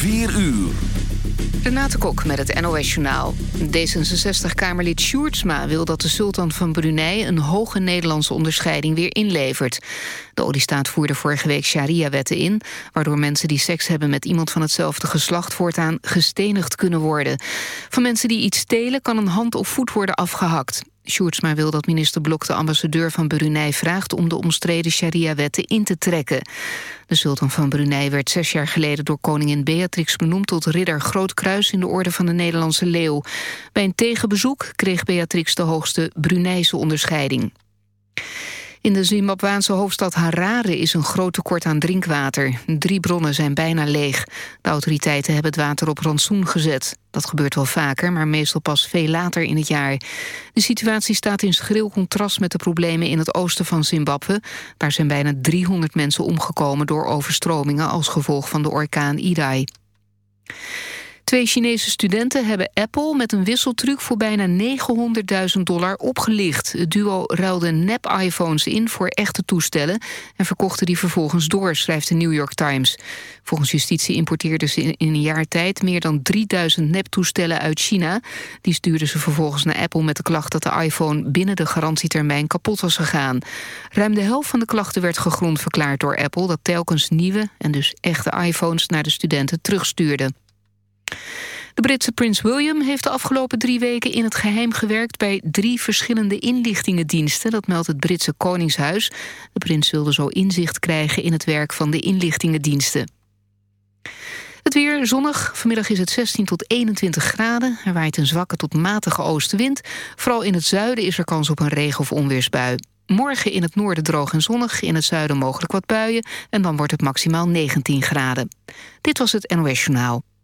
4 uur. Renate Kok met het NOS Journaal. D66-Kamerlid Sjoerdsma wil dat de sultan van Brunei... een hoge Nederlandse onderscheiding weer inlevert. De oliestaat voerde vorige week sharia-wetten in... waardoor mensen die seks hebben met iemand van hetzelfde geslacht... voortaan gestenigd kunnen worden. Van mensen die iets stelen kan een hand of voet worden afgehakt. Sjoerdsma wil dat minister Blok de ambassadeur van Brunei vraagt... om de omstreden sharia-wetten in te trekken. De sultan van Brunei werd zes jaar geleden door koningin Beatrix benoemd... tot ridder Groot Kruis in de orde van de Nederlandse leeuw. Bij een tegenbezoek kreeg Beatrix de hoogste Bruneise onderscheiding. In de Zimbabwaanse hoofdstad Harare is een groot tekort aan drinkwater. Drie bronnen zijn bijna leeg. De autoriteiten hebben het water op rantsoen gezet. Dat gebeurt wel vaker, maar meestal pas veel later in het jaar. De situatie staat in schril contrast met de problemen in het oosten van Zimbabwe. Daar zijn bijna 300 mensen omgekomen door overstromingen... als gevolg van de orkaan Idai. Twee Chinese studenten hebben Apple met een wisseltruc voor bijna 900.000 dollar opgelicht. Het duo ruilde nep-iPhones in voor echte toestellen en verkochten die vervolgens door, schrijft de New York Times. Volgens justitie importeerden ze in een jaar tijd meer dan 3000 neptoestellen uit China. Die stuurden ze vervolgens naar Apple met de klacht dat de iPhone binnen de garantietermijn kapot was gegaan. Ruim de helft van de klachten werd gegrond verklaard door Apple dat telkens nieuwe en dus echte iPhones naar de studenten terugstuurde. De Britse prins William heeft de afgelopen drie weken in het geheim gewerkt bij drie verschillende inlichtingendiensten, dat meldt het Britse Koningshuis. De prins wilde zo inzicht krijgen in het werk van de inlichtingendiensten. Het weer zonnig. Vanmiddag is het 16 tot 21 graden. Er waait een zwakke tot matige oostenwind. Vooral in het zuiden is er kans op een regen- of onweersbui. Morgen in het noorden droog en zonnig, in het zuiden mogelijk wat buien... en dan wordt het maximaal 19 graden. Dit was het NOS Journaal.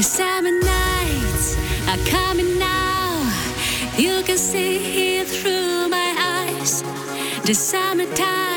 The summer nights are coming now. You can see it through my eyes. The summertime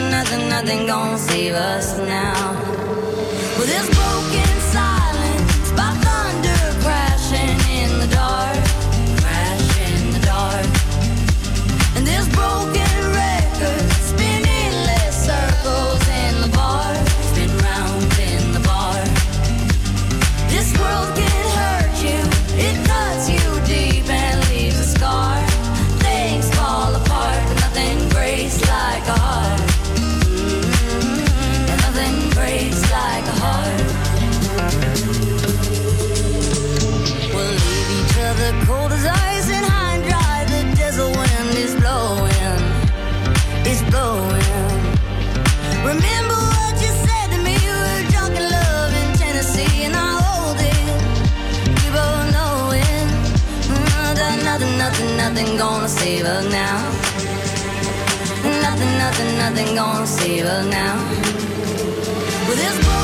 nothing, nothing, nothing gonna save us now. Well, this broken side. nothing gonna save us now. Nothing, nothing, nothing gonna save us now. With well, this.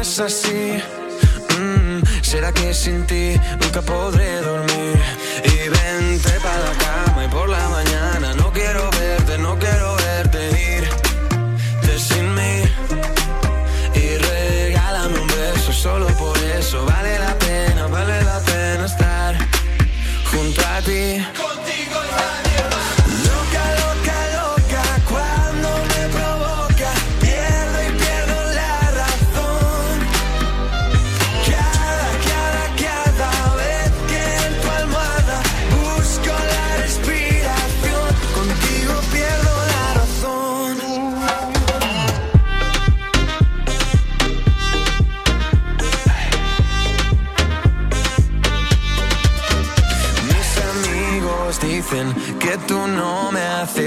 es así. Mm, Será que sin ti nunca podré dormir. Y vente para la cama y por la mañana no quiero verte, no quiero verte irte sin mí. Y regálame un beso, solo por eso vale la pena, vale la pena estar junto a ti.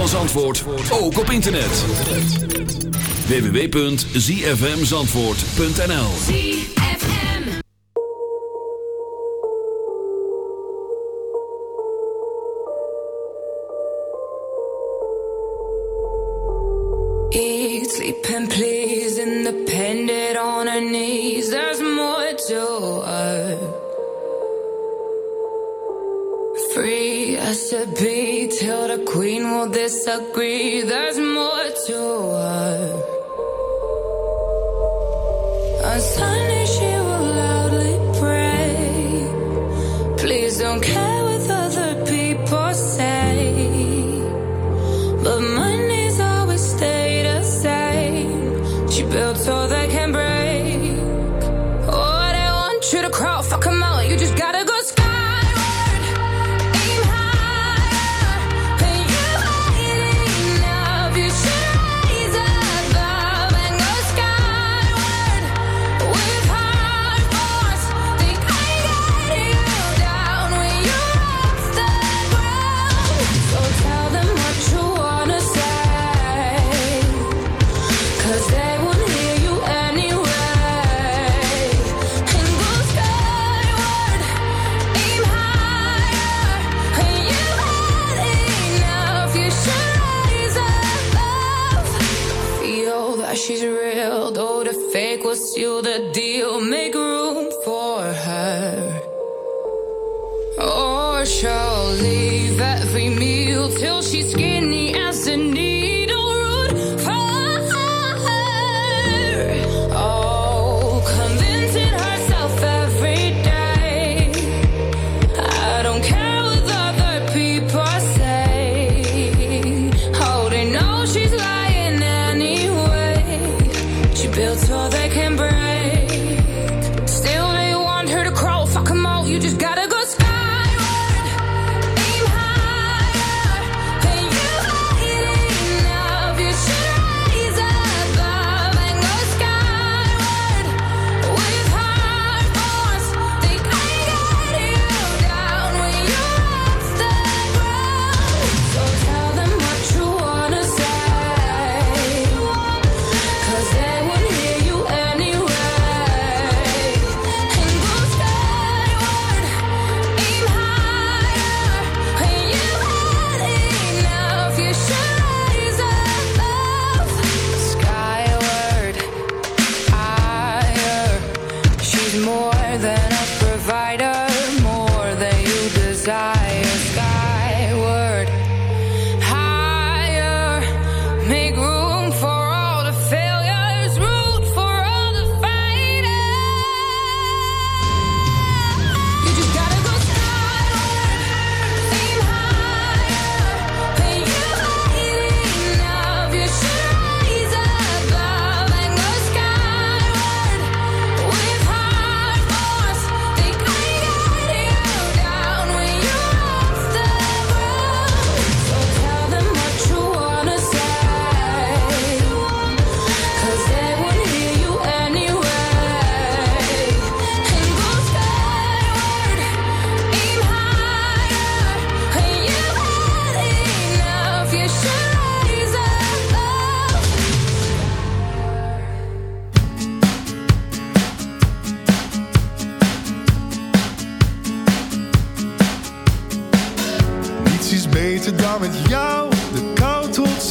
van Zandvoort ook op internet. www.zfmzandvoort.nl Eat, sleep and please Independent on her knees. There's more to her. Free as a be. till the queen will disagree. There's more to her. On Sunday, she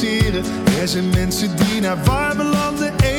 Er zijn mensen die naar warme landen eten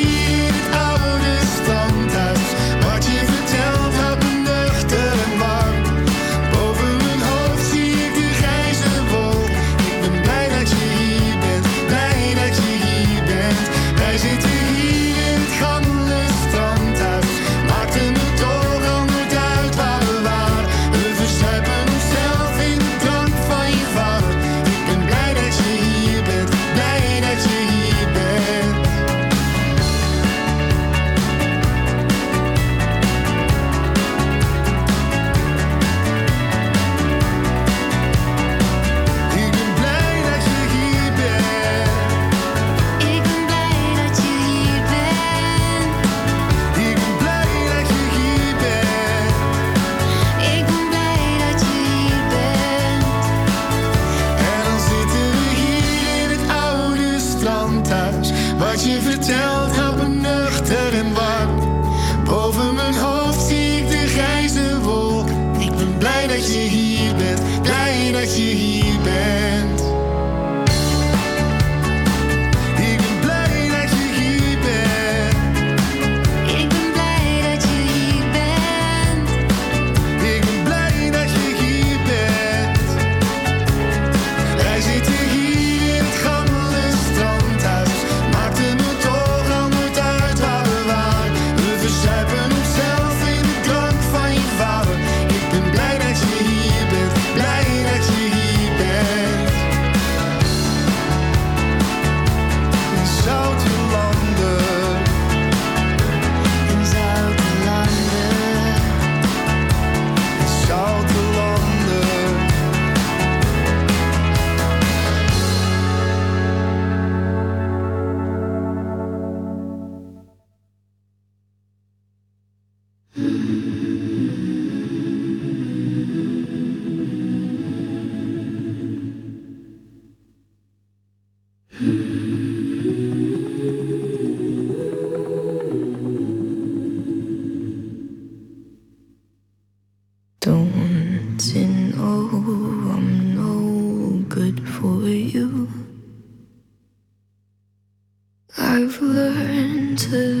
To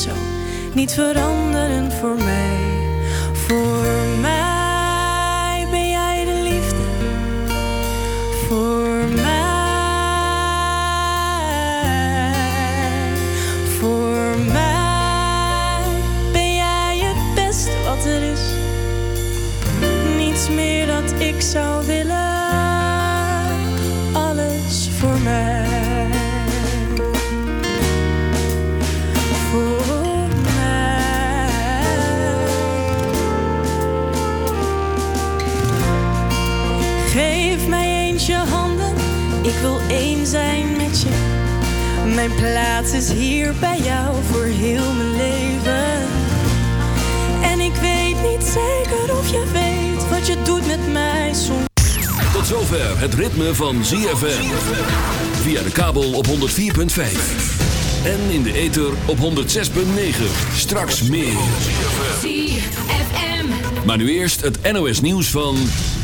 zo, niet veranderen voor mij. Mijn plaats is hier bij jou voor heel mijn leven. En ik weet niet zeker of je weet wat je doet met mij soms. Tot zover het ritme van ZFM. Via de kabel op 104.5. En in de ether op 106.9. Straks meer. ZFM. Maar nu eerst het NOS nieuws van...